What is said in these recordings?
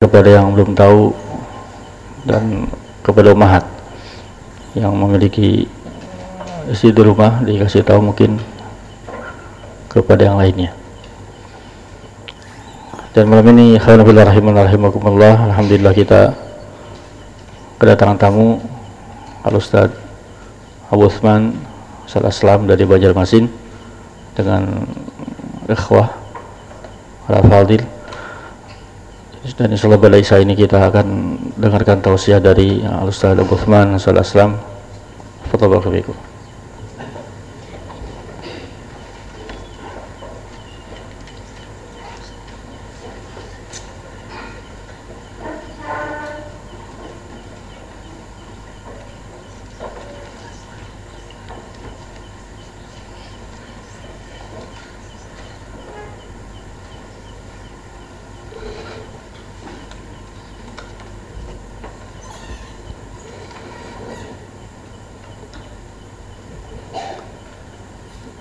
kepada yang belum tahu dan kepada umat yang memiliki isi di rumah dikasih tahu mungkin kepada yang lainnya. Dan malam ini rahimakumullah alhamdulillah kita kedatangan tamu Al Ustaz Abu Uthman Salah dari Banjarmasin dengan ikhwah Al Fadil dan insyaallah pada Isa ini kita akan dengarkan tausiah dari Al Ustaz Abu Uthman sallallahu alaihi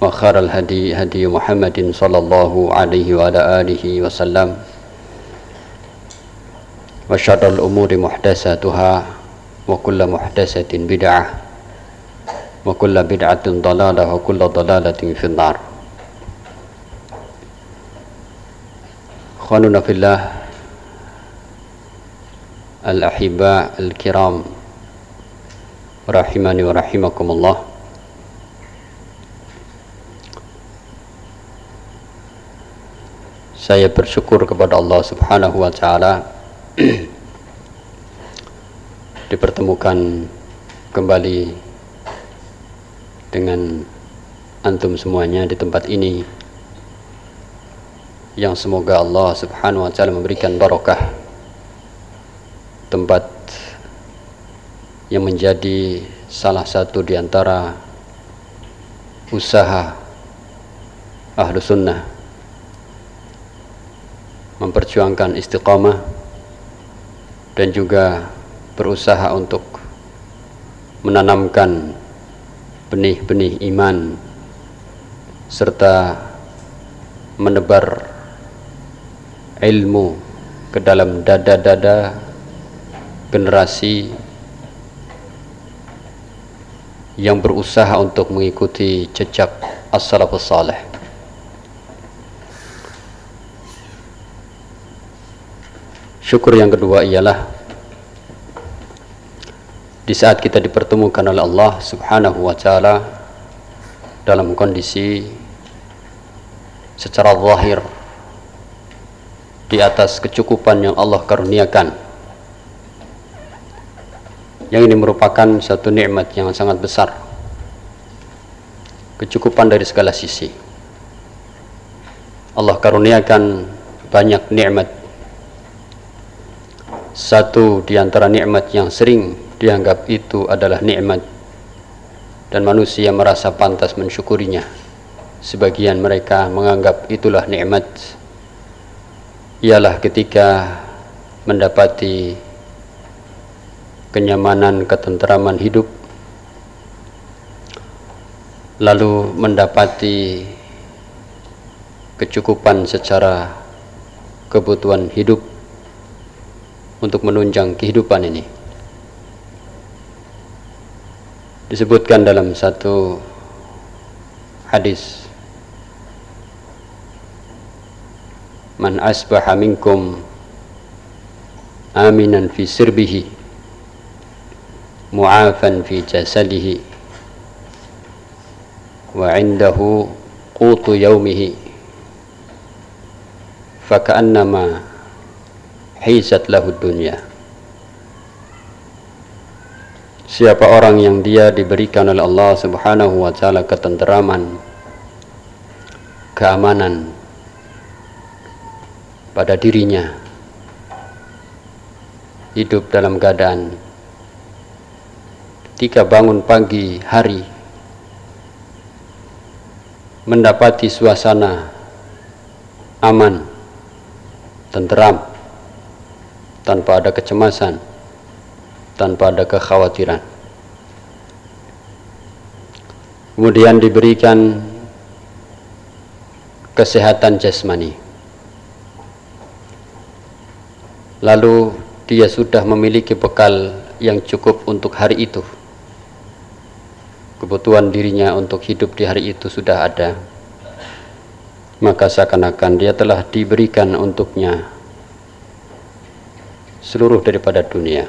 وخير الهدي هدي محمد صلى الله عليه وعلى آله وسلم. وشر الأمور محدثاتها وكل محدثة بدعة وكل بدعة ضلالة وكل ضلالة في النار. أخواننا في الله الأحباء الكرام رحمني ورحمكم الله. Saya bersyukur kepada Allah Subhanahu wa taala dipertemukan kembali dengan antum semuanya di tempat ini yang semoga Allah Subhanahu wa taala memberikan barokah tempat yang menjadi salah satu di antara usaha ahlu sunnah memperjuangkan istiqamah dan juga berusaha untuk menanamkan benih-benih iman serta menebar ilmu ke dalam dada-dada generasi yang berusaha untuk mengikuti jejak as-salafus salih Syukur yang kedua ialah di saat kita dipertemukan oleh Allah Subhanahu wa taala dalam kondisi secara zahir di atas kecukupan yang Allah karuniakan. Yang ini merupakan satu nikmat yang sangat besar. Kecukupan dari segala sisi. Allah karuniakan banyak nikmat satu di antara nikmat yang sering dianggap itu adalah nikmat. Dan manusia merasa pantas mensyukurinya. Sebagian mereka menganggap itulah nikmat. Ialah ketika mendapati kenyamanan ketenteraman hidup. Lalu mendapati kecukupan secara kebutuhan hidup untuk menunjang kehidupan ini. Disebutkan dalam satu hadis man asbaha minkum aminan fi sirbihi mu'afan fi jasadihi wa indahu qutu yaumihi faka'annama hisat lahu dunya Siapa orang yang dia diberikan oleh Allah Subhanahu wa taala ketenteraman, keamanan pada dirinya, hidup dalam keadaan ketika bangun pagi hari mendapati suasana aman, tenteram, tanpa ada kecemasan tanpa ada kekhawatiran. Kemudian diberikan kesehatan jasmani. Lalu dia sudah memiliki bekal yang cukup untuk hari itu. Kebutuhan dirinya untuk hidup di hari itu sudah ada. Maka seakan-akan dia telah diberikan untuknya seluruh daripada dunia.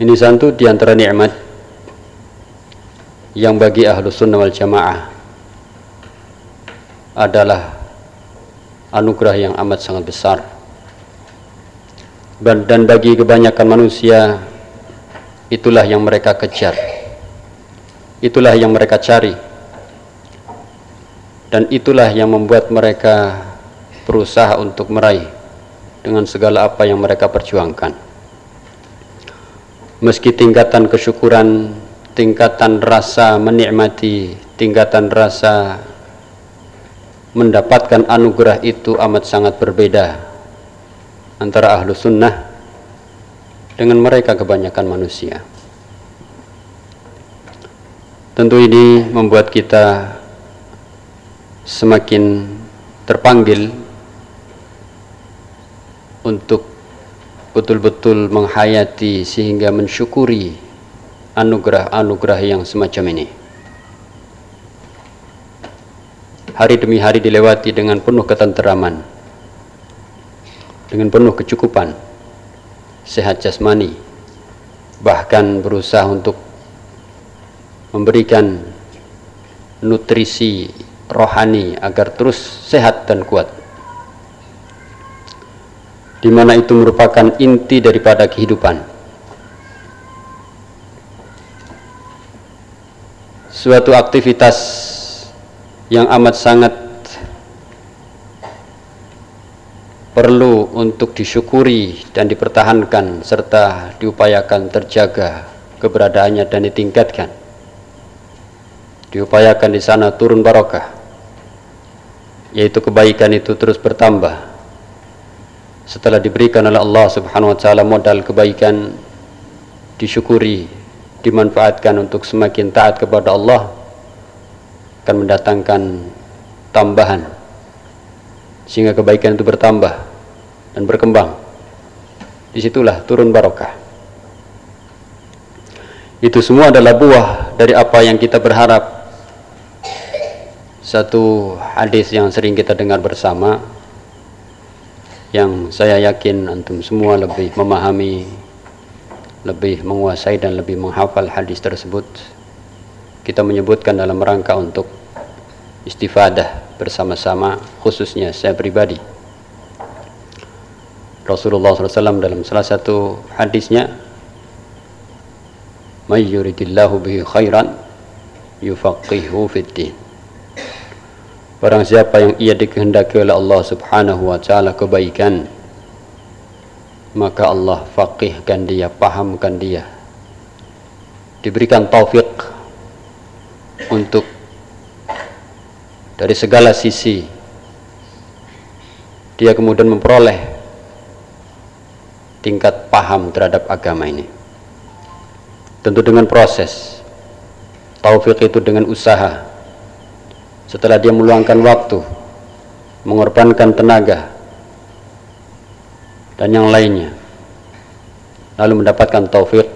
Ini satu di antara nikmat yang bagi ahlu sunnah wal jamaah adalah anugerah yang amat sangat besar. Dan bagi kebanyakan manusia itulah yang mereka kejar. Itulah yang mereka cari. Dan itulah yang membuat mereka berusaha untuk meraih dengan segala apa yang mereka perjuangkan. Meski tingkatan kesyukuran tingkatan rasa menikmati tingkatan rasa mendapatkan anugerah itu amat sangat berbeda antara ahlu sunnah dengan mereka kebanyakan manusia. Tentu ini membuat kita semakin terpanggil untuk betul-betul menghayati sehingga mensyukuri anugerah-anugerah yang semacam ini. Hari demi hari dilewati dengan penuh ketenteraman, dengan penuh kecukupan, sehat jasmani, bahkan berusaha untuk memberikan nutrisi rohani agar terus sehat dan kuat di mana itu merupakan inti daripada kehidupan. Suatu aktivitas yang amat sangat perlu untuk disyukuri dan dipertahankan serta diupayakan terjaga keberadaannya dan ditingkatkan. Diupayakan di sana turun barokah, yaitu kebaikan itu terus bertambah setelah diberikan oleh Allah Subhanahu wa taala modal kebaikan disyukuri dimanfaatkan untuk semakin taat kepada Allah akan mendatangkan tambahan. Sehingga kebaikan itu bertambah dan berkembang. Di situlah turun barokah. Itu semua adalah buah dari apa yang kita berharap. Satu hadis yang sering kita dengar bersama yang saya yakin antum semua lebih memahami lebih menguasai dan lebih menghafal hadis tersebut. Kita menyebutkan dalam rangka untuk istifadah bersama-sama khususnya saya pribadi. Rasulullah SAW dalam salah satu hadisnya may yuridillahu bihi khairan yufaqihu fid Barang siapa yang ia dikehendaki oleh Allah subhanahu wa ta'ala kebaikan Maka Allah faqihkan dia, pahamkan dia. Diberikan taufik Untuk Dari segala sisi. Dia kemudian memperoleh Tingkat paham terhadap agama ini. Tentu dengan proses. Taufik itu dengan usaha setelah dia meluangkan waktu mengorbankan tenaga dan yang lainnya lalu mendapatkan taufik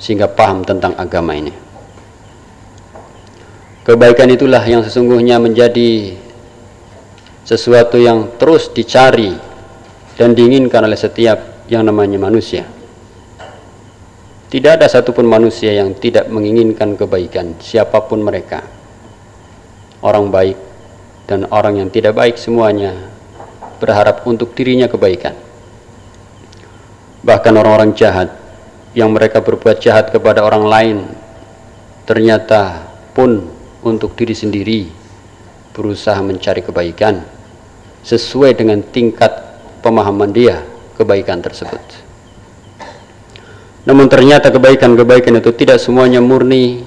sehingga paham tentang agama ini kebaikan itulah yang sesungguhnya menjadi sesuatu yang terus dicari dan diinginkan oleh setiap yang namanya manusia tidak ada satupun manusia yang tidak menginginkan kebaikan, siapa pun mereka. Orang baik dan orang yang tidak baik semuanya berharap untuk dirinya kebaikan. Bahkan orang-orang jahat yang mereka berbuat jahat kepada orang lain ternyata pun untuk diri sendiri berusaha mencari kebaikan sesuai dengan tingkat pemahaman dia kebaikan tersebut. Namun ternyata kebaikan-kebaikan itu tidak semuanya murni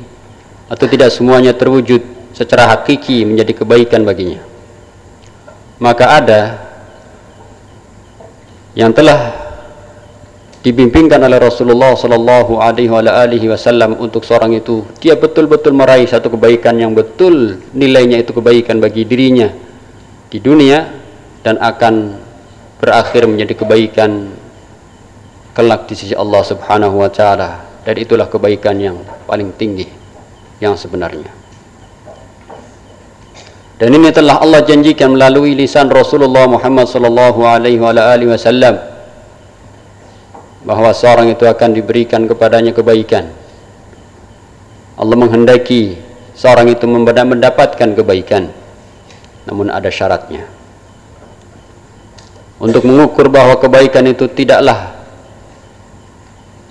atau tidak semuanya terwujud secara hakiki menjadi kebaikan baginya. Maka ada yang telah dibimbingkan oleh Rasulullah sallallahu alaihi wasallam untuk seorang itu dia betul-betul meraih satu kebaikan yang betul nilainya itu kebaikan bagi dirinya di dunia dan akan berakhir menjadi kebaikan kelak di sisi Allah Subhanahu wa taala dan itulah kebaikan yang paling tinggi yang sebenarnya. Dan ini telah Allah janjikan melalui lisan Rasulullah Muhammad sallallahu alaihi wasallam bahwa seorang itu akan diberikan kepadanya kebaikan. Allah menghendaki seorang itu mendapatkan kebaikan. Namun ada syaratnya. Untuk mengukur bahwa kebaikan itu tidaklah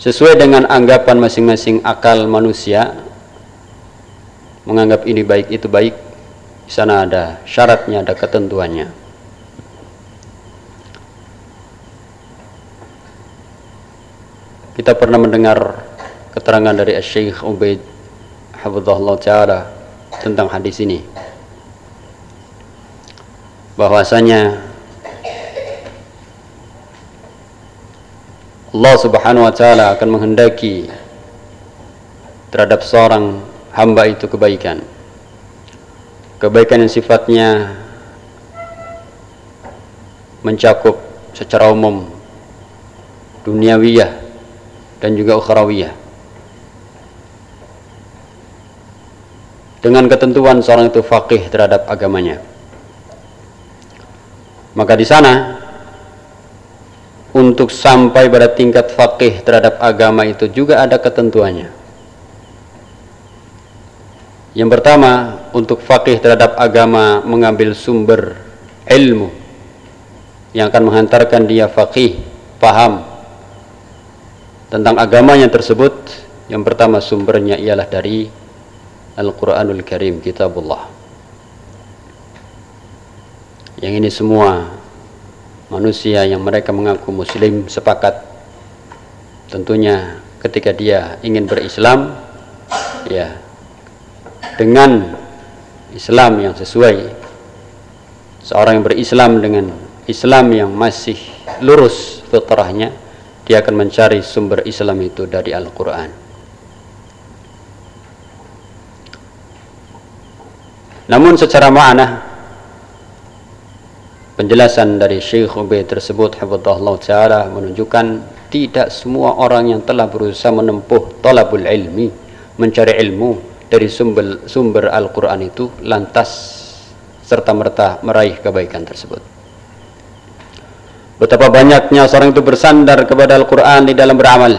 sesuai dengan anggapan masing-masing akal manusia menganggap ini baik itu baik di sana ada syaratnya ada ketentuannya kita pernah mendengar keterangan dari Syekh Ubaid Hafizahullah Ta'ala tentang hadis ini bahwasanya Allah Subhanahu wa taala akan menghendaki terhadap seorang hamba itu kebaikan. Kebaikan yang sifatnya mencakup secara umum duniawiyah dan juga ukhrawiyah. Dengan ketentuan seorang itu faqih terhadap agamanya. Maka di sana untuk sampai pada tingkat fakih terhadap agama itu juga ada ketentuannya. Yang pertama, untuk fakih terhadap agama mengambil sumber ilmu yang akan menghantarkan dia fakih, paham tentang agamanya tersebut. Yang pertama sumbernya ialah dari Al-Quranul Karim, Kitabullah. Yang ini semua manusia yang mereka mengaku muslim sepakat tentunya ketika dia ingin berislam ya dengan Islam yang sesuai. Seorang yang berislam dengan Islam yang masih lurus fitrahnya dia akan mencari sumber Islam itu dari Al-Quran. Namun secara makna Penjelasan dari Syekh Ubaid tersebut hafizahullah taala menunjukkan tidak semua orang yang telah berusaha menempuh talabul ilmi, mencari ilmu dari sumber sumber Al-Qur'an itu lantas serta merta meraih kebaikan tersebut. Betapa banyaknya seorang itu bersandar kepada Al-Qur'an di dalam beramal.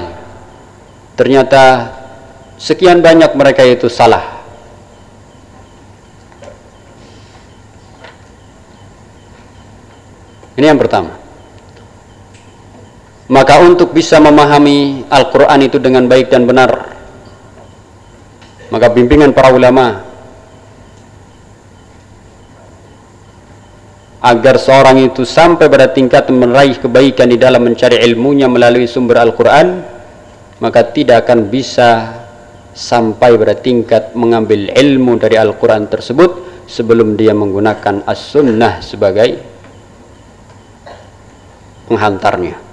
Ternyata sekian banyak mereka itu salah Ini yang pertama. Maka untuk bisa memahami Al-Quran itu dengan baik dan benar, maka bimbingan para ulama agar seorang itu sampai pada tingkat meraih kebaikan di dalam mencari ilmunya melalui sumber Al-Quran, maka tidak akan bisa sampai pada tingkat mengambil ilmu dari Al-Quran tersebut sebelum dia menggunakan As-Sunnah sebagai penghantarnya.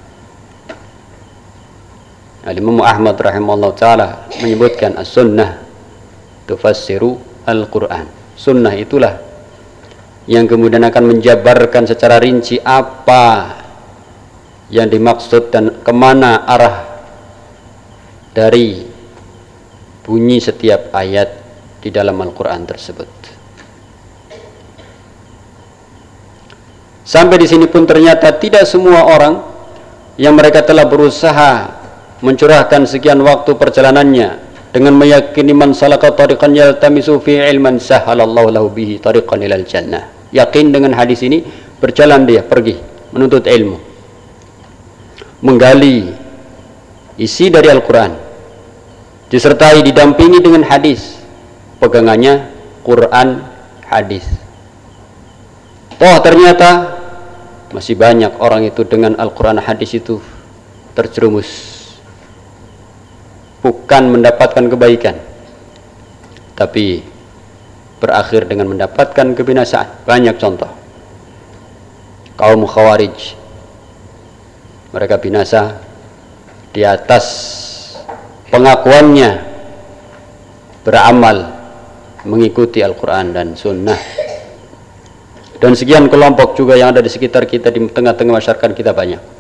Al Imam Ahmad rahimahullah taala menyebutkan as-sunnah tufassiru Al-Quran sunnah itulah yang kemudian akan menjabarkan secara rinci apa yang dimaksud dan ke mana arah dari bunyi setiap ayat di dalam Al-Quran tersebut. Sampai di sini pun ternyata tidak semua orang yang mereka telah berusaha mencurahkan sekian waktu perjalanannya dengan meyakini man salaka tariqan yaltamisu fi ilman sahalallahu lahu bihi tariqan ilal jannah. Yakin dengan hadis ini berjalan dia pergi menuntut ilmu. Menggali isi dari Al-Qur'an. Disertai didampingi dengan hadis. Pegangannya Quran hadis. Toh ternyata masih banyak orang itu dengan Al-Quran hadis itu terjerumus bukan mendapatkan kebaikan tapi berakhir dengan mendapatkan kebinasaan. Banyak contoh. Kaum khawarij mereka binasa di atas pengakuannya beramal mengikuti Al-Quran dan Sunnah. Dan sekian kelompok juga yang ada di sekitar kita di tengah-tengah masyarakat kita banyak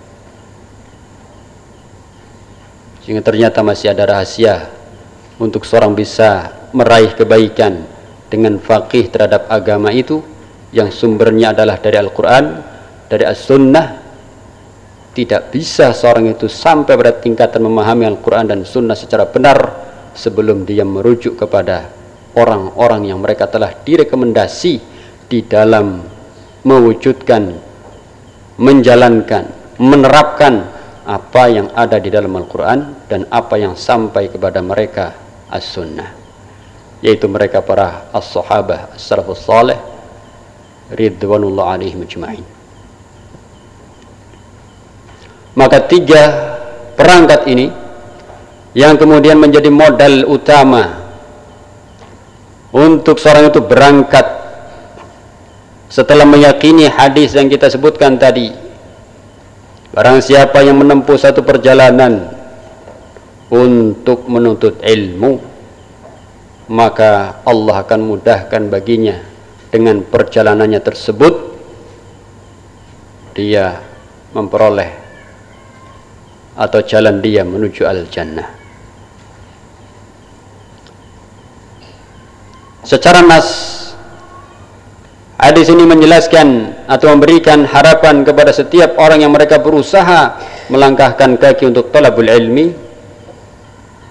sehingga ternyata masih ada rahasia untuk seorang bisa meraih kebaikan dengan faqih terhadap agama itu yang sumbernya adalah dari Al-Quran dari As-Sunnah. Tidak bisa seorang itu sampai pada tingkatan memahami Al-Quran dan Sunnah secara benar sebelum dia merujuk kepada orang-orang yang mereka telah direkomendasi di dalam mewujudkan, menjalankan, menerapkan apa yang ada di dalam Al-Quran dan apa yang sampai kepada mereka as-sunnah. Yaitu mereka para as-sahabah as-salafus salih ridwanullah alaihim ajma'in. Maka tiga perangkat ini yang kemudian menjadi modal utama untuk seorang itu berangkat setelah meyakini hadis yang kita sebutkan tadi barang siapa yang menempuh satu perjalanan untuk menuntut ilmu maka Allah akan mudahkan baginya dengan perjalanannya tersebut. Dia memperoleh atau jalan dia menuju al-jannah. Secara nas Hadis ini menjelaskan atau memberikan harapan kepada setiap orang yang mereka berusaha melangkahkan kaki untuk talabul ilmi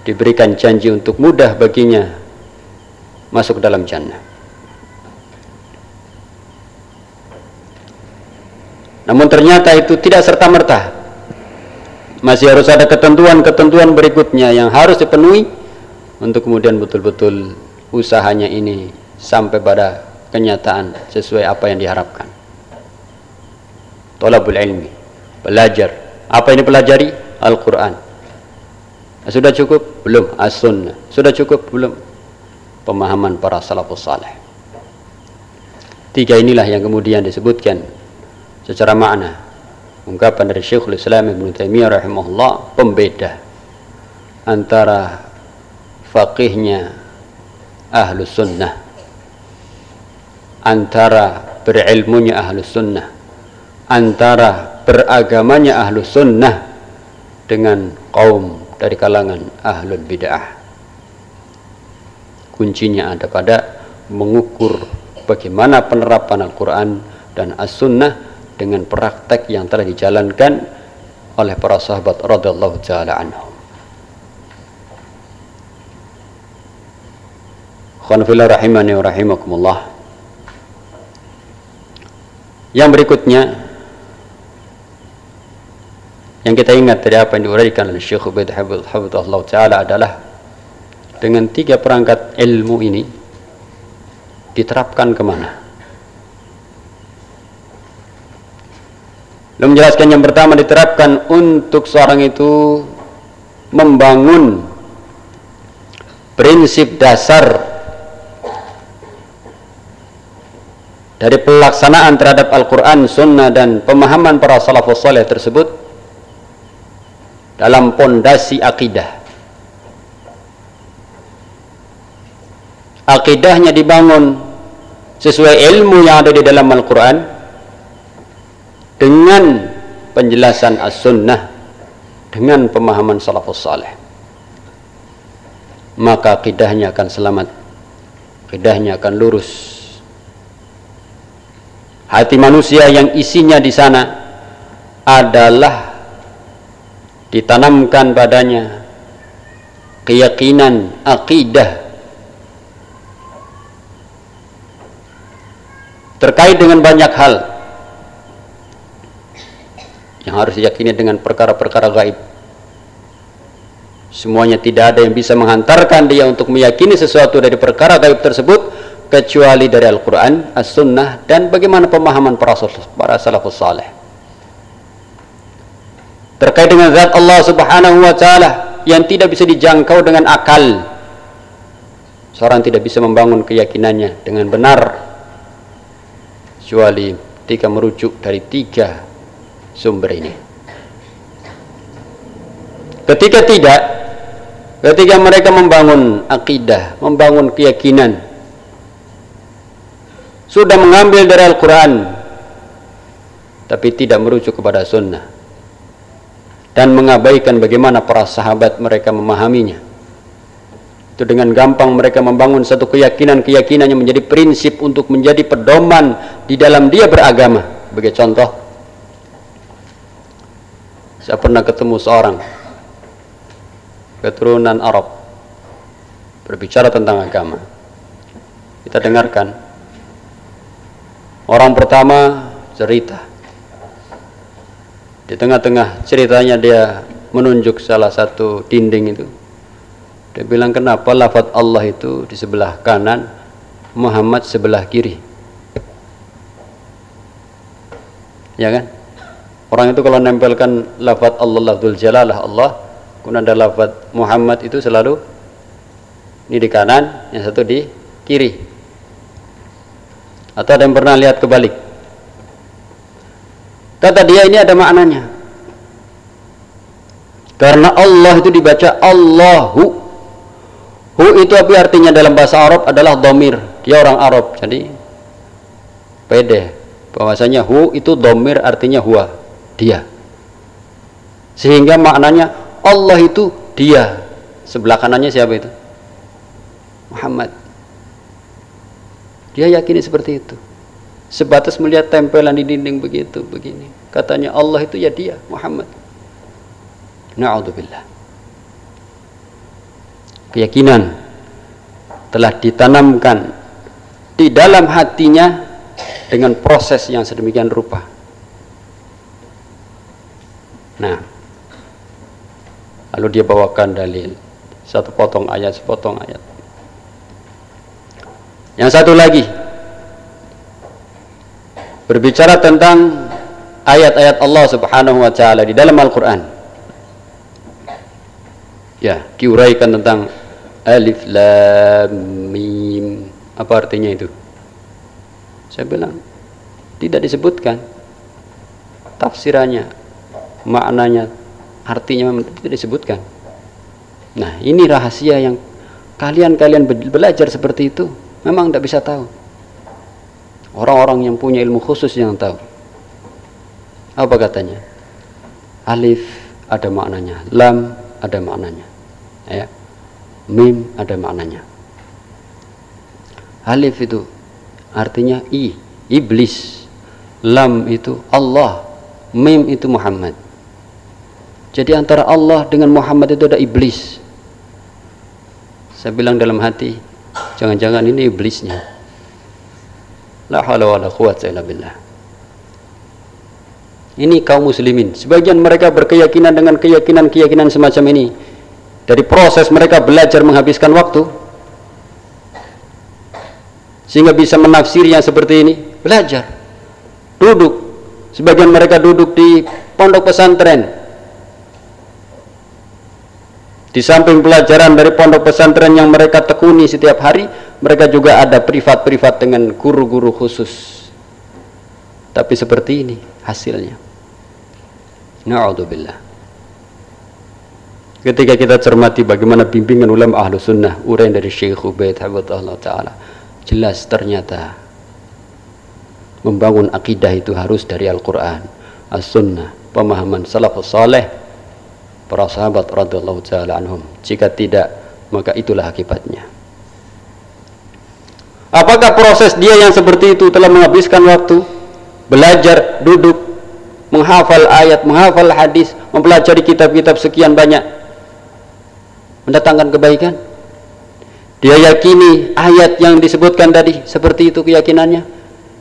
diberikan janji untuk mudah baginya masuk dalam jannah. Namun ternyata itu tidak serta-merta. Masih harus ada ketentuan-ketentuan berikutnya yang harus dipenuhi untuk kemudian betul-betul usahanya ini sampai pada kenyataan sesuai apa yang diharapkan. Tolabul ilmi belajar. Apa yang dipelajari? Al-Quran. Sudah cukup? belum. As-sunnah. Sudah cukup? belum. Pemahaman para salafus salih tiga inilah yang kemudian disebutkan secara makna. Ungkapan dari Syekhul Islam Ibn Taimiyah rahimahullah pembeda antara faqihnya ahlus sunnah antara berilmunya ahlu sunnah antara beragamanya ahlu sunnah dengan kaum dari kalangan ahlul bid'ah kuncinya ada pada mengukur bagaimana penerapan Al-Quran dan As-Sunnah dengan praktek yang telah dijalankan oleh para sahabat radhiyallahu taala anhum. Khonfillah rahimani wa rahimakumullah. Yang berikutnya yang kita ingat dari apa yang diuraikan oleh Syekh Ubaid Habibullah Ta'ala adalah dengan tiga perangkat ilmu ini diterapkan ke mana? Lalu menjelaskan yang pertama diterapkan untuk seorang itu membangun prinsip dasar dari pelaksanaan terhadap Al-Quran, Sunnah dan pemahaman para salafus salih tersebut dalam pondasi akidah. Akidahnya dibangun sesuai ilmu yang ada di dalam Al-Quran dengan penjelasan as-sunnah dengan pemahaman salafus salih. Maka akidahnya akan selamat akidahnya akan lurus hati manusia yang isinya di sana adalah ditanamkan padanya keyakinan akidah terkait dengan banyak hal yang harus diyakini dengan perkara-perkara gaib. Semuanya tidak ada yang bisa menghantarkan dia untuk meyakini sesuatu dari perkara gaib tersebut kecuali dari Al-Quran, As-Sunnah dan bagaimana pemahaman para, para salafus salih. Terkait dengan zat Allah subhanahu wa ta'ala yang tidak bisa dijangkau dengan akal. Seorang tidak bisa membangun keyakinannya dengan benar. Kecuali ketika merujuk dari tiga sumber ini. Ketika tidak ketika mereka membangun akidah membangun keyakinan sudah mengambil dari Al-Quran tapi tidak merujuk kepada sunnah. Dan mengabaikan bagaimana para sahabat mereka memahaminya. Itu dengan gampang mereka membangun satu keyakinan-keyakinan yang menjadi prinsip untuk menjadi pedoman di dalam dia beragama. Sebagai contoh saya pernah ketemu seorang keturunan Arab berbicara tentang agama. Kita dengarkan orang pertama cerita di tengah-tengah ceritanya dia menunjuk salah satu dinding itu dia bilang kenapa lafaz Allah itu di sebelah kanan, Muhammad sebelah kiri. Ya kan? Orang itu kalau nempelkan lafaz Allah lafzul jalalah Allah, kemudian ada lafaz Muhammad itu selalu ini di kanan, yang satu di kiri. Atau ada yang pernah lihat kebalik? Kata dia ini ada maknanya. Karena Allah itu dibaca Allahu Hu itu apa artinya dalam bahasa Arab adalah domir. Dia orang Arab, jadi pede. Bahwasanya hu itu domir artinya huwa, dia. Sehingga maknanya Allah itu dia. Sebelah kanannya siapa itu? Muhammad. Dia yakini seperti itu. Sebatas melihat tempelan di dinding begitu, begini. Katanya Allah itu ya dia, Muhammad. Na'udzubillah keyakinan telah ditanamkan di dalam hatinya dengan proses yang sedemikian rupa. Nah, lalu dia bawakan dalil satu potong ayat, sepotong ayat. Yang satu lagi. Berbicara tentang ayat-ayat Allah Subhanahu wa taala di dalam Al-Qur'an. Ya, diuraikan tentang alif lam mim. Apa artinya itu? Saya bilang tidak disebutkan tafsirannya maknanya artinya tidak disebutkan. Nah ini rahasia yang kalian-kalian belajar seperti itu memang tidak bisa tahu. Orang-orang yang punya ilmu khusus yang tahu. Apa katanya? Alif ada maknanya lam ada maknanya ya. Mim ada maknanya. Alif itu artinya i iblis. Lam itu Allah mim itu Muhammad. Jadi antara Allah dengan Muhammad itu ada iblis. Saya bilang dalam hati jangan-jangan ini iblisnya. La hawla wala quwwata illa billah. Ini kaum muslimin sebagian mereka berkeyakinan dengan keyakinan-keyakinan semacam ini. Dari proses mereka belajar menghabiskan waktu sehingga bisa menafsir yang seperti ini. Belajar. Duduk. Sebagian mereka duduk di pondok pesantren di samping pelajaran dari pondok pesantren yang mereka tekuni setiap hari mereka juga ada privat-privat dengan guru-guru khusus. Tapi seperti ini hasilnya. Na'udzubillah. Ketika kita cermati bagaimana bimbingan ulama ahlu sunnah uraian dari Syekh Ubaid Allah Ta'ala jelas ternyata membangun akidah itu harus dari Al-Quran As-Sunnah pemahaman salafus saleh para sahabat radhiyallahu taala anhum. Jika tidak maka itulah akibatnya. Apakah proses dia yang seperti itu telah menghabiskan waktu? Belajar duduk menghafal ayat menghafal hadis mempelajari kitab-kitab sekian banyak mendatangkan kebaikan? Dia yakini ayat yang disebutkan tadi seperti itu keyakinannya?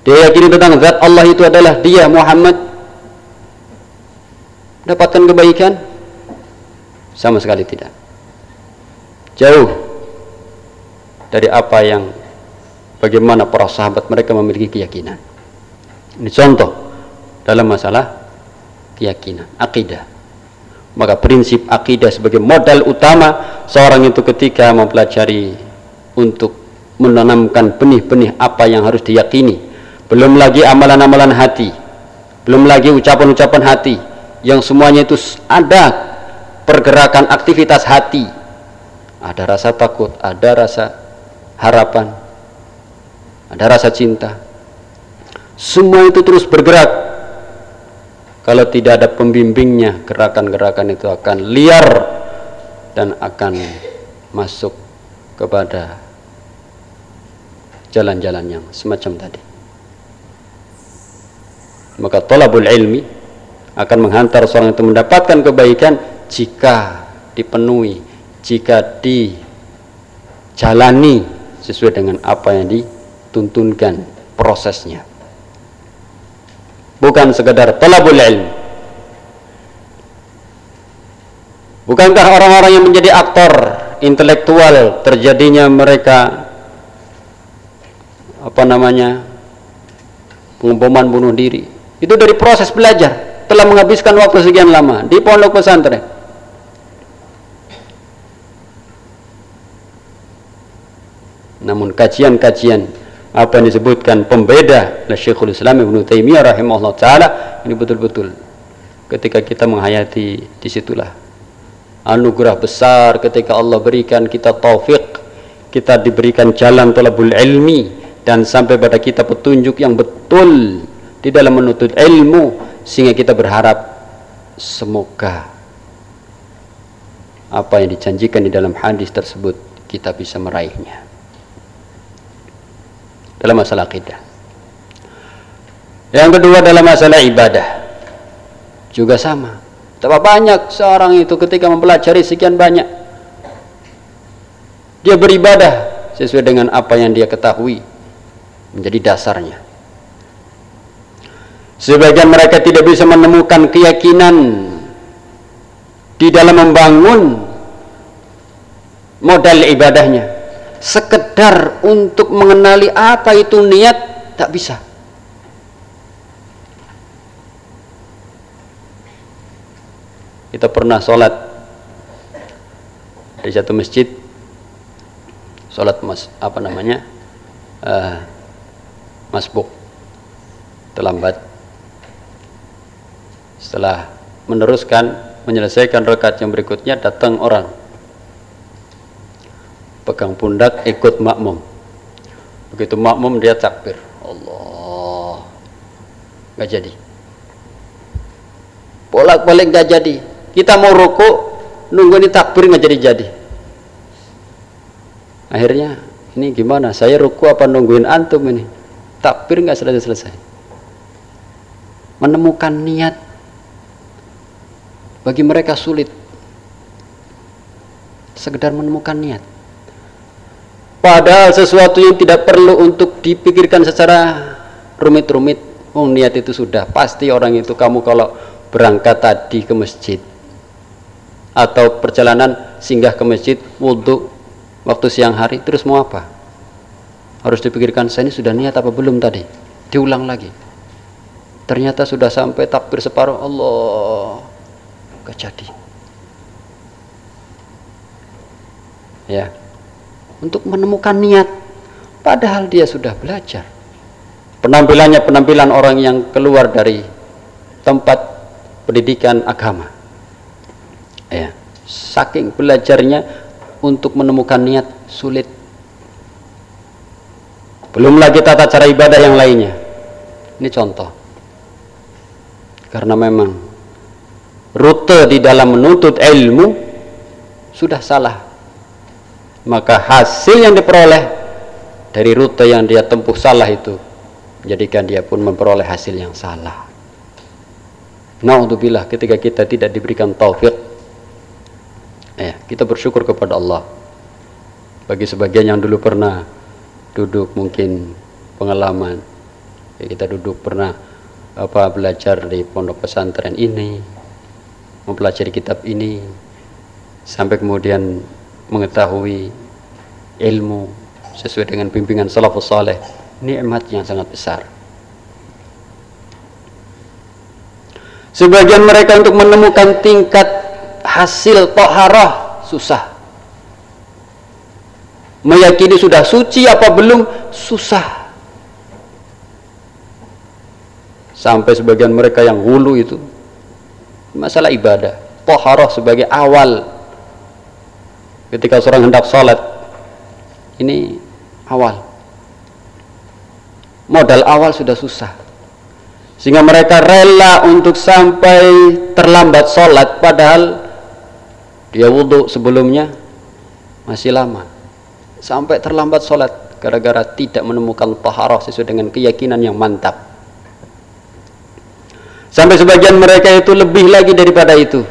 Dia yakini tentang zat Allah itu adalah dia Muhammad. Dapatkan kebaikan sama sekali tidak. Jauh dari apa yang bagaimana para sahabat mereka memiliki keyakinan. Ini contoh dalam masalah keyakinan akidah. Maka prinsip akidah sebagai modal utama seorang itu ketika mempelajari untuk menanamkan benih-benih apa yang harus diyakini. Belum lagi amalan-amalan hati belum lagi ucapan-ucapan hati yang semuanya itu ada pergerakan aktivitas hati. Ada rasa takut ada rasa harapan ada rasa cinta. Semua itu terus bergerak. Kalau tidak ada pembimbingnya gerakan-gerakan itu akan liar dan akan masuk kepada jalan-jalan yang semacam tadi. Maka tolabul ilmi akan menghantar seorang itu mendapatkan kebaikan jika dipenuhi jika dijalani sesuai dengan apa yang dituntunkan prosesnya. Bukan sekedar talabul ilm. Bukankah orang-orang yang menjadi aktor intelektual terjadinya mereka apa namanya pengeboman bunuh diri? Itu dari proses belajar. Telah menghabiskan waktu sekian lama di pondok pesantren namun kajian-kajian apa yang disebutkan pembeda oleh Syekhul Islam Ibnu Taimiyah rahimahullah taala ini betul-betul ketika kita menghayati di situlah anugerah besar ketika Allah berikan kita taufik kita diberikan jalan talabul ilmi dan sampai pada kita petunjuk yang betul di dalam menuntut ilmu sehingga kita berharap semoga apa yang dijanjikan di dalam hadis tersebut kita bisa meraihnya dalam masalah akidah. Yang kedua dalam masalah ibadah juga sama. Betapa banyak seorang itu ketika mempelajari sekian banyak dia beribadah sesuai dengan apa yang dia ketahui menjadi dasarnya. Sebagian mereka tidak bisa menemukan keyakinan di dalam membangun modal ibadahnya sekedar untuk mengenali apa itu niat tak bisa. Kita pernah sholat di satu masjid. Sholat mas apa namanya? Uh, masbuk. Terlambat. Setelah meneruskan menyelesaikan rekat yang berikutnya datang orang pegang pundak ikut makmum. Begitu makmum dia takbir. Allah. Nggak jadi. Bolak balik nggak jadi. Kita mau rokok nunggu ini takbir nggak jadi jadi. Akhirnya ini gimana? Saya ruku apa nungguin antum ini? Takbir nggak selesai selesai menemukan niat. Bagi mereka sulit. Sekedar menemukan niat Padahal sesuatu yang tidak perlu untuk dipikirkan secara rumit-rumit. Oh niat itu sudah pasti orang itu kamu kalau berangkat tadi ke masjid atau perjalanan singgah ke masjid wudhu waktu siang hari terus mau apa? Harus dipikirkan saya ini sudah niat apa belum tadi? Diulang lagi. Ternyata sudah sampai takbir separuh Allah gak jadi. Ya, untuk menemukan niat. Padahal dia sudah belajar. Penampilannya penampilan orang yang keluar dari tempat pendidikan agama. Ya saking belajarnya untuk menemukan niat sulit. Belum lagi tata cara ibadah yang lainnya. Ini contoh. Karena memang rute di dalam menuntut ilmu sudah salah maka hasil yang diperoleh dari rute yang dia tempuh salah itu menjadikan dia pun memperoleh hasil yang salah. Naudzubillah ketika kita tidak diberikan taufik eh, kita bersyukur kepada Allah. Bagi sebagian yang dulu pernah duduk mungkin pengalaman ya, kita duduk pernah apa belajar di pondok pesantren ini mempelajari kitab ini sampai kemudian mengetahui ilmu sesuai dengan bimbingan salafus saleh nikmat yang sangat besar Sebagian mereka untuk menemukan tingkat hasil toharah susah. Meyakini sudah suci apa belum susah. Sampai sebagian mereka yang hulu itu masalah ibadah. Toharah sebagai awal ketika seorang hendak sholat ini awal. Modal awal sudah susah. Sehingga mereka rela untuk sampai terlambat sholat padahal dia wudhu sebelumnya masih lama. Sampai terlambat sholat gara-gara tidak menemukan taharah sesuai dengan keyakinan yang mantap. Sampai sebagian mereka itu lebih lagi daripada itu.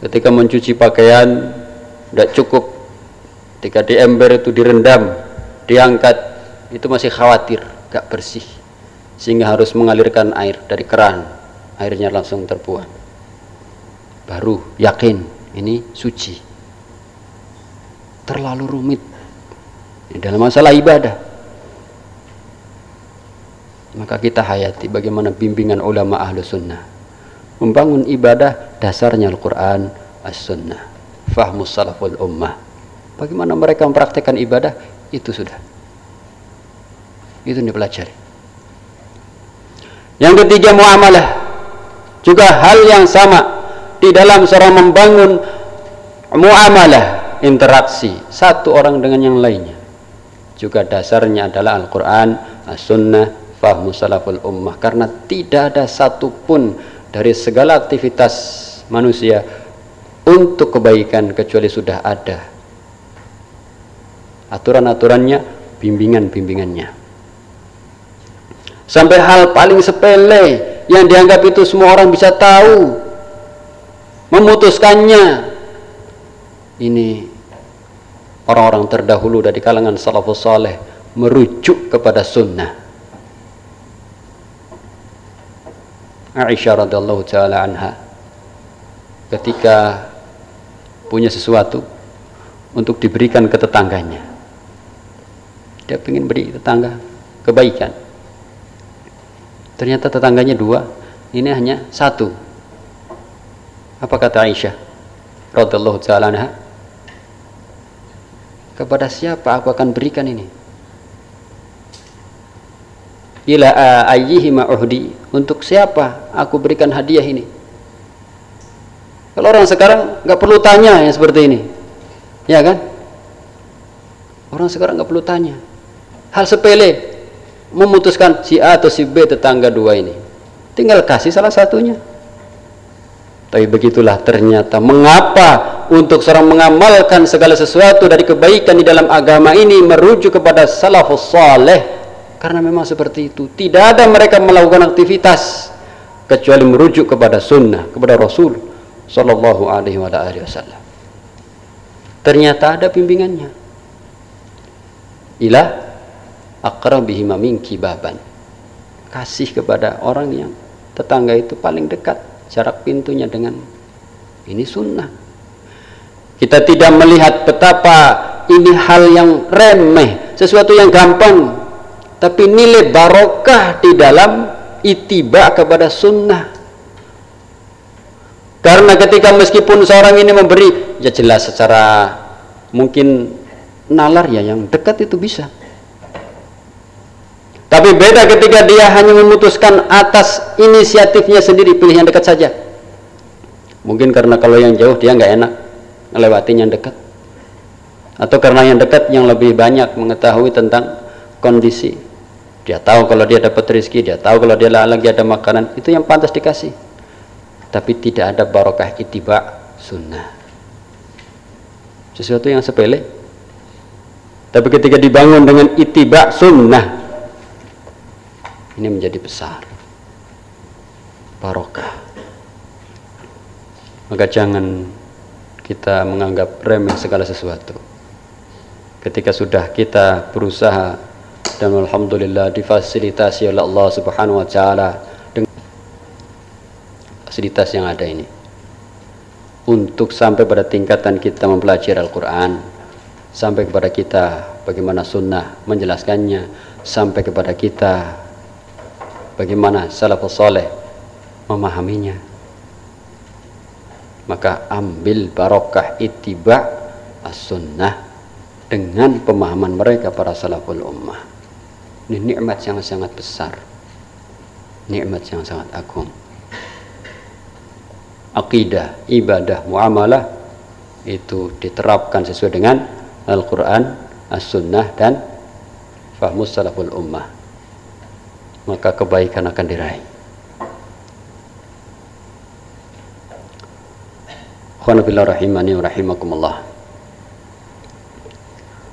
Ketika mencuci pakaian tidak cukup. Ketika di ember itu direndam diangkat itu masih khawatir gak bersih. Sehingga harus mengalirkan air dari keran. Airnya langsung terbuang. Baru yakin ini suci. Terlalu rumit. Dalam masalah ibadah. Maka kita hayati bagaimana bimbingan ulama ahlu sunnah. Membangun ibadah dasarnya Al-Quran as-sunnah fahmus salaful ummah. Bagaimana mereka mempraktekkan ibadah? Itu sudah. Itu yang dipelajari. Yang ketiga muamalah. Juga hal yang sama di dalam seorang membangun muamalah, interaksi satu orang dengan yang lainnya. Juga dasarnya adalah Al-Qur'an, As-Sunnah, fahmu salaful ummah. Karena tidak ada satupun dari segala aktivitas manusia untuk kebaikan kecuali sudah ada. Aturan-aturannya, bimbingan-bimbingannya. Sampai hal paling sepele yang dianggap itu semua orang bisa tahu memutuskannya ini orang-orang terdahulu dari kalangan salafus saleh merujuk kepada sunnah. Aisyah radhiyallahu taala anha ketika punya sesuatu untuk diberikan ke tetangganya dia ingin beri tetangga kebaikan Ternyata tetangganya dua, ini hanya satu. Apa kata Aisyah? Radallahu ta'ala. Kepada siapa aku akan berikan ini? Ila ayyihi ma'uhdi. Untuk siapa aku berikan hadiah ini? Kalau orang sekarang nggak perlu tanya yang seperti ini. Ya kan? Orang sekarang nggak perlu tanya. Hal sepele, memutuskan si A atau si B tetangga dua ini tinggal kasih salah satunya tapi begitulah ternyata mengapa untuk seorang mengamalkan segala sesuatu dari kebaikan di dalam agama ini merujuk kepada salafus saleh karena memang seperti itu tidak ada mereka melakukan aktivitas kecuali merujuk kepada sunnah kepada Rasul sallallahu alaihi wasallam. Ternyata ada bimbingannya. Ilah aqrabihima minki baban kasih kepada orang yang tetangga itu paling dekat jarak pintunya dengan ini sunnah. Kita tidak melihat betapa ini hal yang remeh sesuatu yang gampang tapi nilai barokah di dalam itiba kepada sunnah karena ketika meskipun seorang ini memberi ya jelas secara mungkin nalar ya yang dekat itu bisa tapi beda ketika dia hanya memutuskan atas inisiatifnya sendiri, pilih yang dekat saja. Mungkin karena kalau yang jauh dia nggak enak. melewati yang dekat atau karena yang dekat yang lebih banyak mengetahui tentang kondisi dia tahu kalau dia dapat rezeki dia tahu kalau dia lagi ada makanan itu yang pantas dikasih tapi tidak ada barokah itiba sunnah. Sesuatu yang sepele. Tapi ketika dibangun dengan itiba sunnah ini menjadi besar. Barokah. Maka jangan kita menganggap remeh segala sesuatu. Ketika sudah kita berusaha dan alhamdulillah difasilitasi oleh Allah Subhanahu wa taala fasilitas yang ada ini untuk sampai pada tingkatan kita mempelajari Al-Qur'an sampai kepada kita bagaimana sunnah menjelaskannya sampai kepada kita bagaimana salafus saleh memahaminya maka ambil barokah ittiba as-sunnah dengan pemahaman mereka para salaful ummah. Ini nikmat yang sangat besar. Nikmat yang sangat agung. Akidah, ibadah, muamalah itu diterapkan sesuai dengan Al-Quran, As-Sunnah dan Fahmus Salaful Ummah. Maka kebaikan akan diraih. Khanabillah rahimani wa rahimakumullah.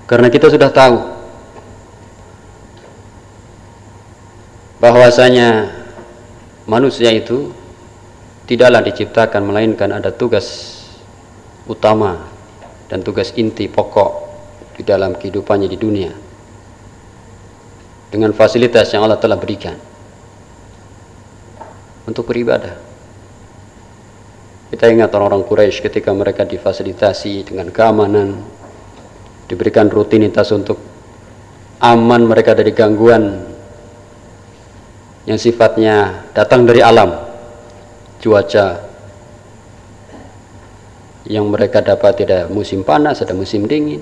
Karena kita sudah tahu bahwasanya manusia itu tidaklah diciptakan melainkan ada tugas utama dan tugas inti pokok di dalam kehidupannya di dunia dengan fasilitas yang Allah telah berikan untuk beribadah. Kita ingat orang-orang Quraisy ketika mereka difasilitasi dengan keamanan, diberikan rutinitas untuk aman mereka dari gangguan yang sifatnya datang dari alam cuaca yang mereka dapat tidak musim panas ada musim dingin.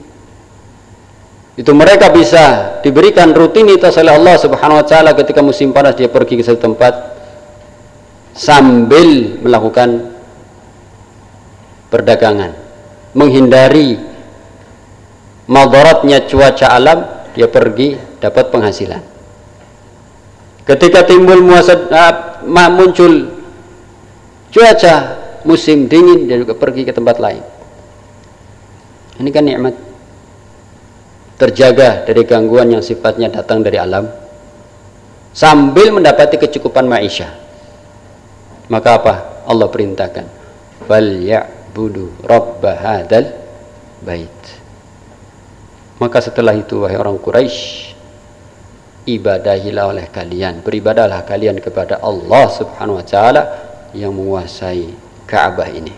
Itu mereka bisa diberikan rutinitas oleh Allah Subhanahu wa taala ketika musim panas dia pergi ke satu tempat sambil melakukan perdagangan menghindari madaratnya cuaca alam dia pergi dapat penghasilan. Ketika timbul muasad, uh, muncul cuaca musim dingin dia juga pergi ke tempat lain. Ini kan nikmat terjaga dari gangguan yang sifatnya datang dari alam sambil mendapati kecukupan maisha. Maka apa? Allah perintahkan fal ya'budu rabb hadzal bait. Maka setelah itu wahai orang Quraisy ibadahilah oleh kalian beribadahlah kalian kepada Allah Subhanahu wa taala yang menguasai Ka'bah ini.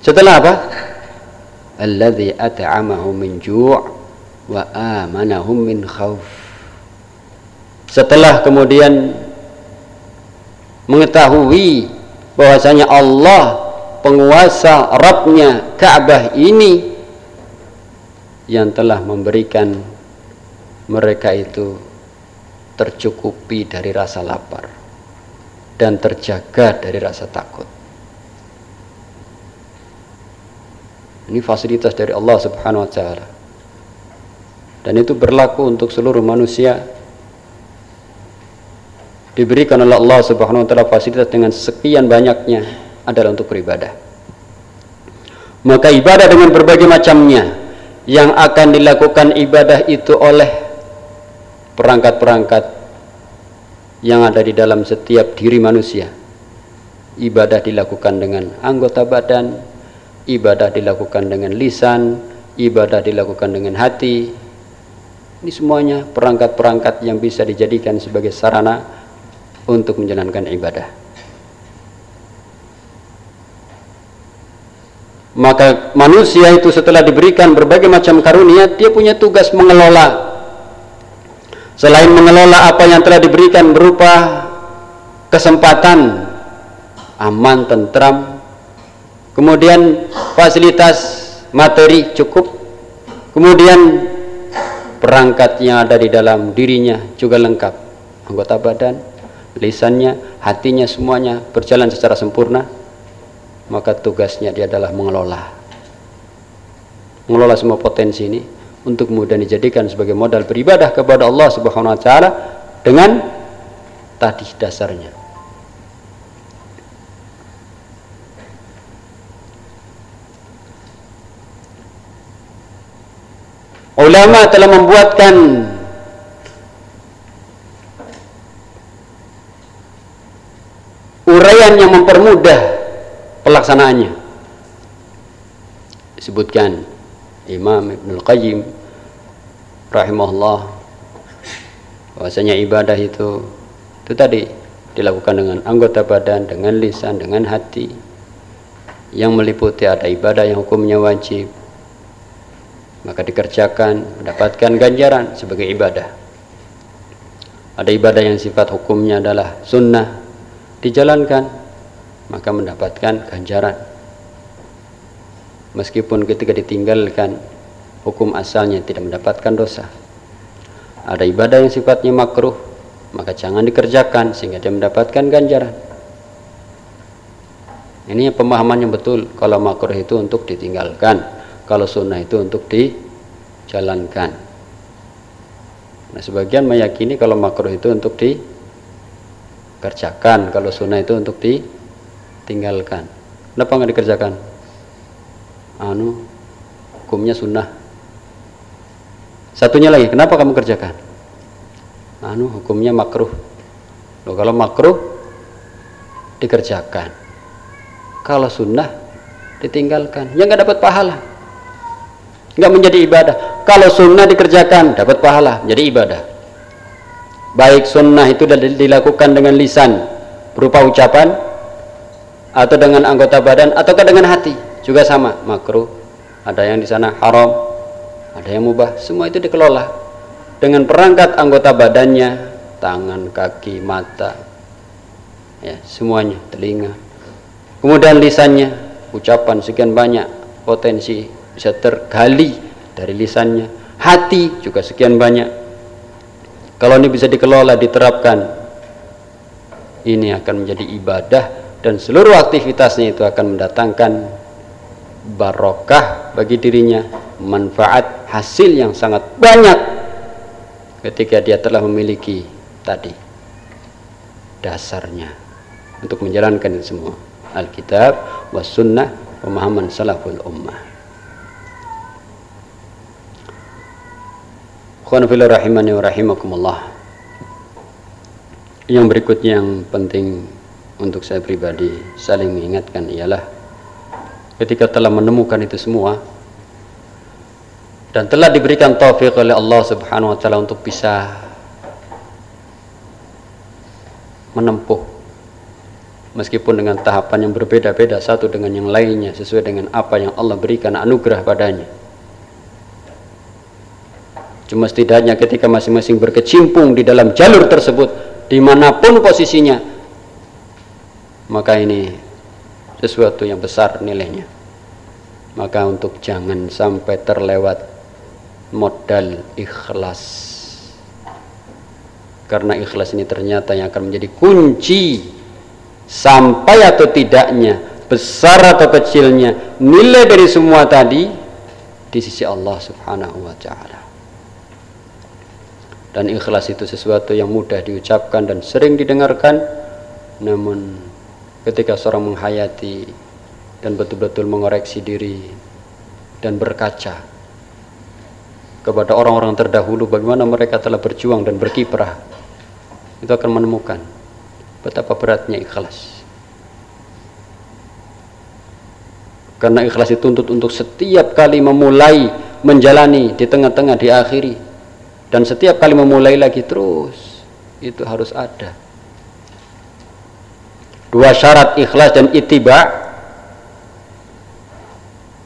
Setelah apa? Alladzi at'amahum min ju' wa amanahum min khauf setelah kemudian mengetahui bahwasanya Allah penguasa Rabbnya Ka'bah ini yang telah memberikan mereka itu tercukupi dari rasa lapar dan terjaga dari rasa takut. Ini fasilitas dari Allah Subhanahu wa taala. Dan itu berlaku untuk seluruh manusia. Diberikan oleh Allah Subhanahu wa taala fasilitas dengan sekian banyaknya adalah untuk beribadah. Maka ibadah dengan berbagai macamnya yang akan dilakukan ibadah itu oleh perangkat-perangkat yang ada di dalam setiap diri manusia. Ibadah dilakukan dengan anggota badan, ibadah dilakukan dengan lisan, ibadah dilakukan dengan hati. Ini semuanya perangkat-perangkat yang bisa dijadikan sebagai sarana untuk menjalankan ibadah. maka manusia itu setelah diberikan berbagai macam karunia dia punya tugas mengelola selain mengelola apa yang telah diberikan berupa kesempatan aman tentram kemudian fasilitas materi cukup kemudian perangkat yang ada di dalam dirinya juga lengkap. Anggota badan lisannya hatinya semuanya berjalan secara sempurna maka tugasnya dia adalah mengelola. Mengelola semua potensi ini untuk kemudian dijadikan sebagai modal beribadah kepada Allah Subhanahu wa taala dengan tadi dasarnya. Ulama telah membuatkan uraian yang mempermudah pelaksanaannya. Disebutkan Imam Ibn Al-Qayyim rahimahullah bahwasanya ibadah itu itu tadi dilakukan dengan anggota badan, dengan lisan, dengan hati yang meliputi ada ibadah yang hukumnya wajib maka dikerjakan mendapatkan ganjaran sebagai ibadah. Ada ibadah yang sifat hukumnya adalah sunnah dijalankan maka mendapatkan ganjaran meskipun ketika ditinggalkan hukum asalnya tidak mendapatkan dosa. Ada ibadah yang sifatnya makruh maka jangan dikerjakan sehingga dia mendapatkan ganjaran. Ini pemahaman yang betul kalau makruh itu untuk ditinggalkan kalau sunnah itu untuk dijalankan. Nah sebagian meyakini kalau makruh itu untuk dikerjakan kalau sunnah itu untuk ditinggalkan. Kenapa nggak dikerjakan anu hukumnya sunnah. Satunya lagi kenapa kamu kerjakan? Anu hukumnya makruh. Loh, kalau makruh dikerjakan. Kalau sunnah ditinggalkan. Ya nggak dapat pahala. Nggak menjadi ibadah. Kalau sunnah dikerjakan dapat pahala jadi ibadah. Baik sunnah itu dilakukan dengan lisan berupa ucapan atau dengan anggota badan ataukah dengan hati juga sama makruh. Ada yang di sana haram ada yang mubah. Semua itu dikelola dengan perangkat anggota badannya tangan kaki mata ya semuanya telinga. Kemudian lisannya ucapan sekian banyak potensi bisa tergali dari lisannya. Hati juga sekian banyak. Kalau ini bisa dikelola diterapkan ini akan menjadi ibadah dan seluruh aktivitasnya itu akan mendatangkan barokah bagi dirinya manfaat hasil yang sangat banyak ketika dia telah memiliki tadi dasarnya untuk menjalankan semua Alkitab was sunnah pemahaman salaful ummah. Khonafillah rahimani wa rahimakumullah. Yang berikutnya yang penting untuk saya pribadi saling mengingatkan ialah ketika telah menemukan itu semua dan telah diberikan taufik oleh Allah Subhanahu wa taala untuk bisa menempuh meskipun dengan tahapan yang berbeda-beda satu dengan yang lainnya sesuai dengan apa yang Allah berikan anugerah padanya. Cuma setidaknya ketika masing-masing berkecimpung di dalam jalur tersebut, di mana pun posisinya, maka ini sesuatu yang besar nilainya. Maka untuk jangan sampai terlewat modal ikhlas. Karena ikhlas ini ternyata yang akan menjadi kunci sampai atau tidaknya, besar atau kecilnya, nilai dari semua tadi di sisi Allah Subhanahu wa taala dan ikhlas itu sesuatu yang mudah diucapkan dan sering didengarkan namun ketika seorang menghayati dan betul-betul mengoreksi diri dan berkaca kepada orang-orang terdahulu bagaimana mereka telah berjuang dan berkiprah itu akan menemukan betapa beratnya ikhlas. Karena ikhlas dituntut untuk setiap kali memulai menjalani di tengah-tengah diakhiri dan setiap kali memulai lagi terus itu harus ada dua syarat ikhlas dan itiba.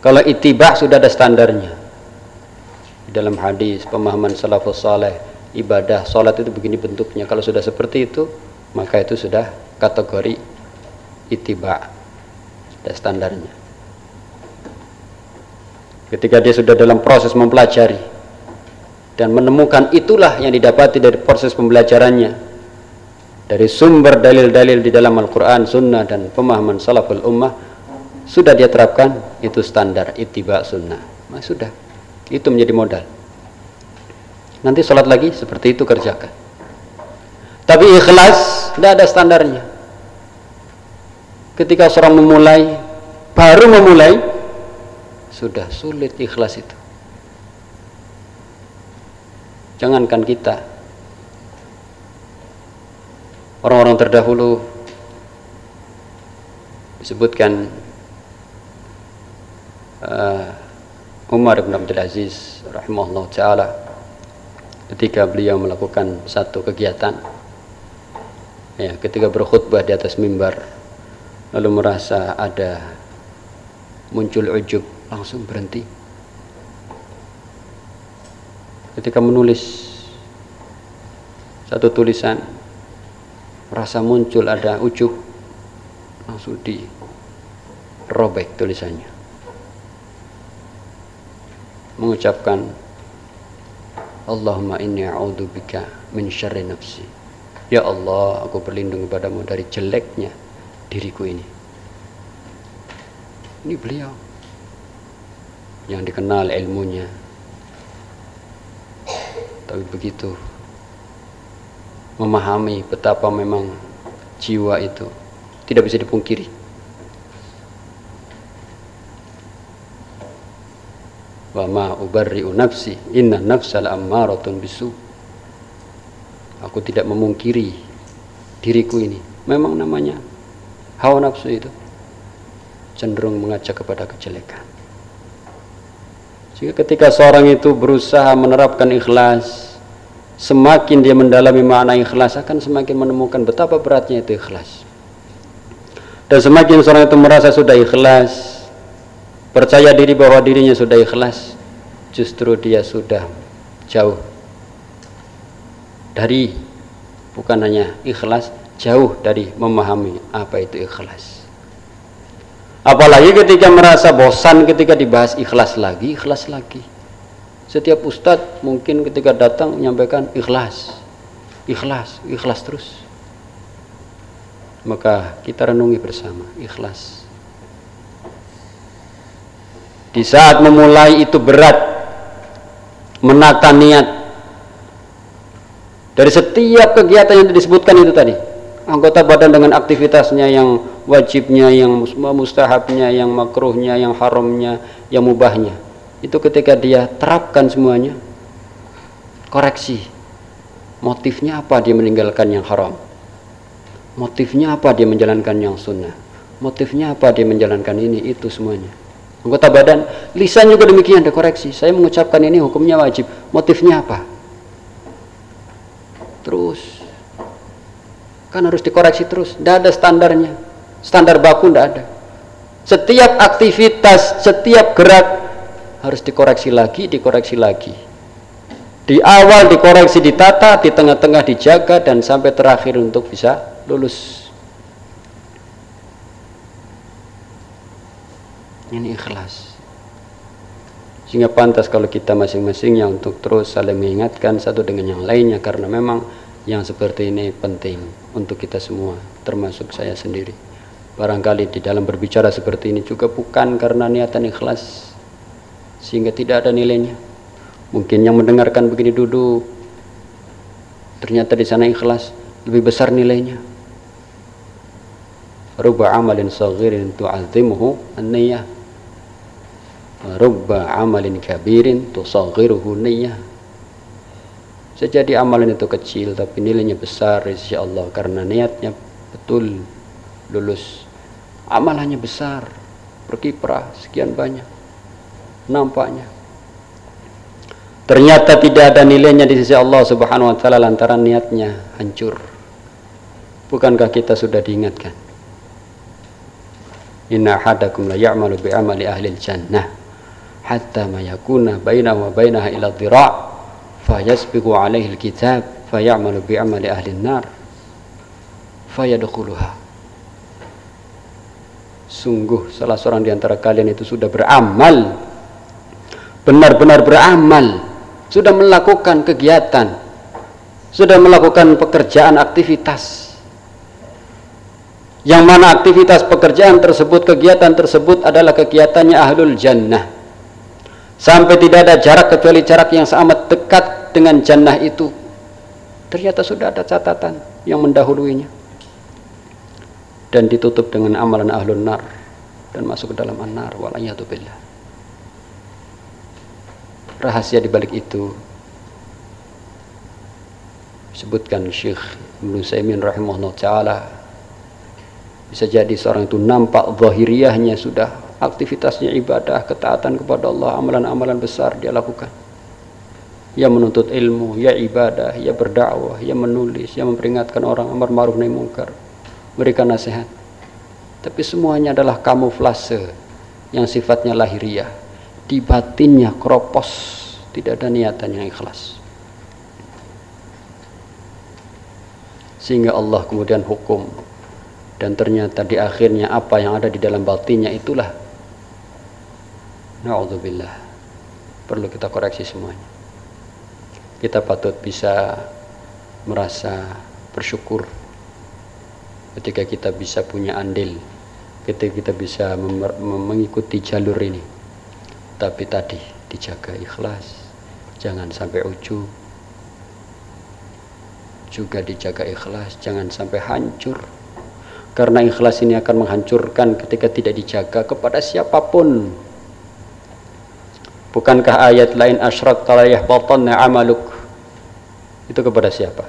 Kalau itiba sudah ada standarnya. Di dalam hadis pemahaman salafus saleh ibadah salat itu begini bentuknya. Kalau sudah seperti itu maka itu sudah kategori itiba. Ada standarnya. Ketika dia sudah dalam proses mempelajari dan menemukan itulah yang didapati dari proses pembelajarannya dari sumber dalil-dalil di dalam Al-Quran, Sunnah dan pemahaman salaful ummah sudah dia terapkan itu standar ittiba sunnah. Nah, sudah. Itu menjadi modal. Nanti sholat lagi seperti itu kerjakan. Tapi ikhlas tidak ada standarnya. Ketika seorang memulai baru memulai sudah sulit ikhlas itu. Jangankan kita orang-orang terdahulu disebutkan uh, Umar bin Abdul Aziz rahimahullah taala ketika beliau melakukan satu kegiatan ya ketika berkhutbah di atas mimbar lalu merasa ada muncul ujub langsung berhenti. Ketika menulis satu tulisan merasa muncul ada ujub langsung dirobek tulisannya. Mengucapkan Allahumma inni bika min syarri nafsi. Ya Allah aku berlindung kepadamu dari jeleknya diriku ini. Ini beliau yang dikenal ilmunya. Tapi begitu memahami betapa memang jiwa itu tidak bisa dipungkiri. Wa ma ubarri'u nafsi inna nafsal ammaratun bisu. Aku tidak memungkiri diriku ini. Memang namanya hawa nafsu itu cenderung mengajak kepada kejelekan. Sehingga ketika seorang itu berusaha menerapkan ikhlas semakin dia mendalami makna ikhlas akan semakin menemukan betapa beratnya itu ikhlas. Dan semakin seorang itu merasa sudah ikhlas percaya diri bahwa dirinya sudah ikhlas justru dia sudah jauh. Dari bukan hanya ikhlas jauh dari memahami apa itu ikhlas. Apalagi ketika merasa bosan ketika dibahas ikhlas lagi ikhlas lagi setiap ustadz mungkin ketika datang menyampaikan ikhlas ikhlas ikhlas terus. Maka kita renungi bersama ikhlas. Di saat memulai itu berat menata niat. Dari setiap kegiatan yang disebutkan itu tadi anggota badan dengan aktivitasnya yang wajibnya yang mustahabnya yang makruhnya yang haramnya yang mubahnya itu ketika dia terapkan semuanya koreksi. Motifnya apa dia meninggalkan yang haram? Motifnya apa dia menjalankan yang sunnah? Motifnya apa dia menjalankan ini itu semuanya. Anggota badan lisan juga demikian ada koreksi. Saya mengucapkan ini hukumnya wajib. Motifnya apa? Terus. Kan harus dikoreksi terus. Tidak ada standarnya. Standar baku tidak ada. Setiap aktivitas setiap gerak harus dikoreksi lagi dikoreksi lagi. Di awal dikoreksi ditata di tengah-tengah dijaga dan sampai terakhir untuk bisa lulus. Ini ikhlas. Sehingga pantas kalau kita masing-masingnya untuk terus saling mengingatkan satu dengan yang lainnya karena memang yang seperti ini penting untuk kita semua termasuk saya sendiri. Barangkali di dalam berbicara seperti ini juga bukan karena niatan ikhlas sehingga tidak ada nilainya. Mungkin yang mendengarkan begini duduk ternyata di sana ikhlas lebih besar nilainya. Ruba amalin saghirin tu'azimuhu an-niyah rubba amalin kabirin tusaghiruhu niyyah sejadi amalan itu kecil tapi nilainya besar insya Allah karena niatnya betul lulus. Amalannya besar berkiprah sekian banyak nampaknya. Ternyata tidak ada nilainya di sisi Allah subhanahu wa ta'ala lantaran niatnya hancur. Bukankah kita sudah diingatkan? Inna hadakum la ya'malu bi amali jannah hatta ma yakuna bainahu wa bainaha ila dhira' fayasbiqu alaihi alkitab fayamalu bi amali ahli an-nar fayadkhuluha. Sungguh salah seorang di antara kalian itu sudah beramal benar-benar beramal sudah melakukan kegiatan sudah melakukan pekerjaan aktivitas. Yang mana aktivitas pekerjaan tersebut kegiatan tersebut adalah kegiatannya ahlul jannah. Sampai tidak ada jarak kecuali jarak yang sangat dekat dengan jannah itu. Ternyata sudah ada catatan yang mendahuluinya. Dan ditutup dengan amalan ahlul nar dan masuk ke dalam an-nar billah rahasia di balik itu sebutkan Syekh Ibnu Saimin rahimahullah taala bisa jadi seorang itu nampak zahiriyahnya sudah aktivitasnya ibadah, ketaatan kepada Allah, amalan-amalan besar dia lakukan. Ia menuntut ilmu, ia ibadah, ia berdakwah, ia menulis, ia memperingatkan orang amar ma'ruf nahi mungkar, berikan nasihat. Tapi semuanya adalah kamuflase yang sifatnya lahiriah. Di batinnya kropos, tidak ada niatan yang ikhlas. Sehingga Allah kemudian hukum. Dan ternyata di akhirnya apa yang ada di dalam batinnya itulah. Naudzubillah. Perlu kita koreksi semuanya. Kita patut bisa merasa bersyukur ketika kita bisa punya andil ketika kita bisa mengikuti jalur ini tapi tadi dijaga ikhlas. Jangan sampai ujung juga dijaga ikhlas jangan sampai hancur. Karena ikhlas ini akan menghancurkan ketika tidak dijaga kepada siapa pun. Bukankah ayat lain asyrak talayah batanna amaluk itu kepada siapa?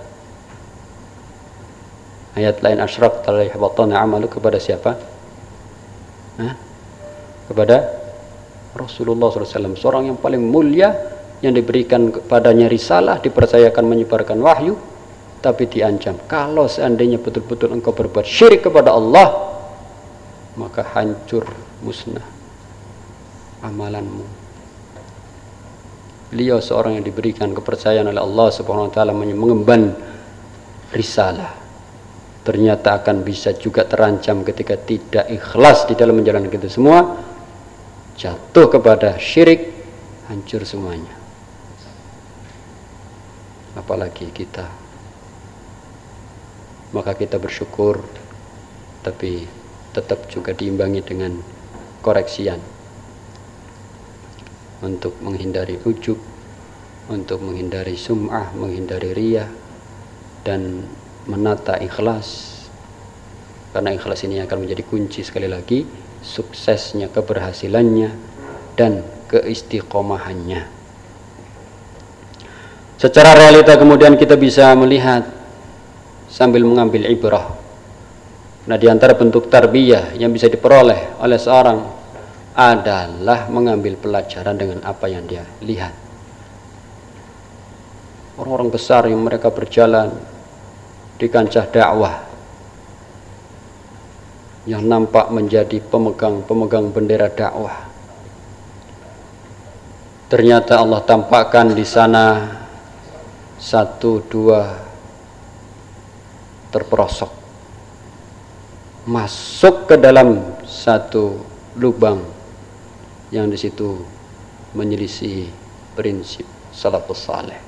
Ayat lain asyrak talayah batanna amaluk kepada siapa? Hah? kepada Rasulullah SAW seorang yang paling mulia yang diberikan kepadanya risalah dipercayakan menyebarkan wahyu tapi diancam. Kalau seandainya betul-betul engkau berbuat syirik kepada Allah maka hancur musnah amalanmu. Beliau seorang yang diberikan kepercayaan oleh Allah subhanahu wa ta'ala mengemban risalah. Ternyata akan bisa juga terancam ketika tidak ikhlas di dalam menjalankan itu semua jatuh kepada syirik hancur semuanya. Apalagi kita. Maka kita bersyukur tapi tetap juga diimbangi dengan koreksian. Untuk menghindari ujub untuk menghindari sum'ah menghindari riyah dan menata ikhlas. Karena ikhlas ini akan menjadi kunci sekali lagi suksesnya keberhasilannya dan keistiqomahannya secara realita kemudian kita bisa melihat sambil mengambil ibrah. Nah, di antara bentuk tarbiyah yang bisa diperoleh oleh seorang adalah mengambil pelajaran dengan apa yang dia lihat. Orang-orang besar yang mereka berjalan di kancah dakwah yang nampak menjadi pemegang-pemegang bendera dakwah. Ternyata Allah tampakkan di sana satu dua terperosok masuk ke dalam satu lubang yang di situ menyelisih prinsip salafus saleh.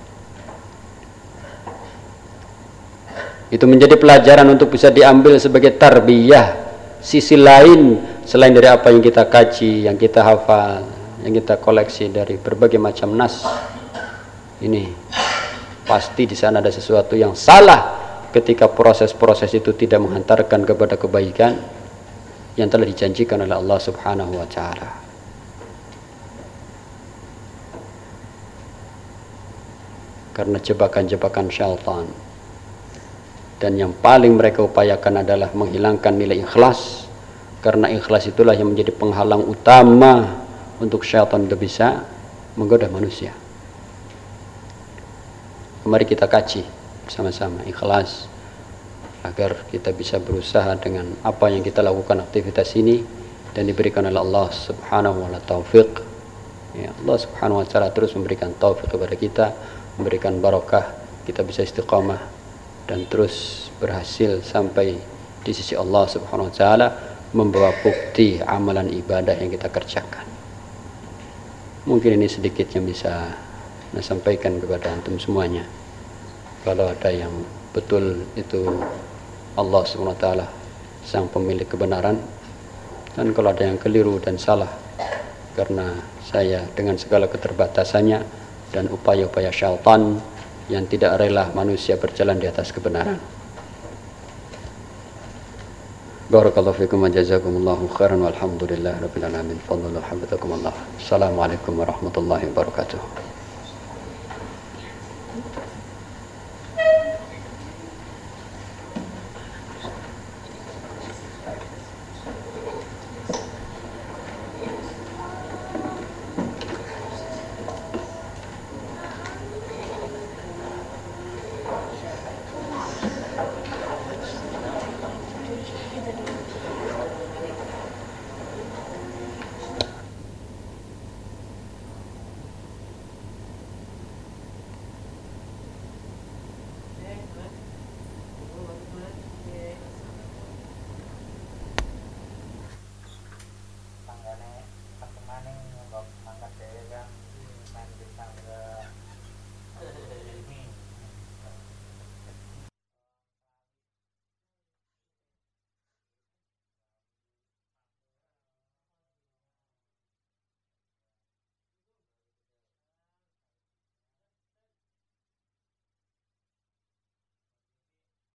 Itu menjadi pelajaran untuk bisa diambil sebagai tarbiyah sisi lain selain dari apa yang kita kaji, yang kita hafal, yang kita koleksi dari berbagai macam nas. Ini pasti di sana ada sesuatu yang salah ketika proses-proses itu tidak menghantarkan kepada kebaikan yang telah dijanjikan oleh Allah Subhanahu wa taala. Karena jebakan-jebakan syaitan dan yang paling mereka upayakan adalah menghilangkan nilai ikhlas karena ikhlas itulah yang menjadi penghalang utama untuk syaitan untuk bisa menggoda manusia. Mari kita kaji sama-sama ikhlas agar kita bisa berusaha dengan apa yang kita lakukan aktivitas ini dan diberikan oleh Allah Subhanahu wa taufik. Ya, Allah Subhanahu wa taala terus memberikan taufik kepada kita, memberikan barokah, kita bisa istiqamah dan terus berhasil sampai di sisi Allah Subhanahu wa taala membawa bukti amalan ibadah yang kita kerjakan. Mungkin ini sedikit yang bisa saya sampaikan kepada antum semuanya kalau ada yang betul itu Allah SWT sang pemilik kebenaran dan kalau ada yang keliru dan salah karena saya dengan segala keterbatasannya dan upaya-upaya syaitan yang tidak rela manusia berjalan di atas kebenaran. Barakallahu fikum wa jazakumullahu khairan walhamdulillahi rabbil alamin. Fadlu Assalamualaikum warahmatullahi wabarakatuh.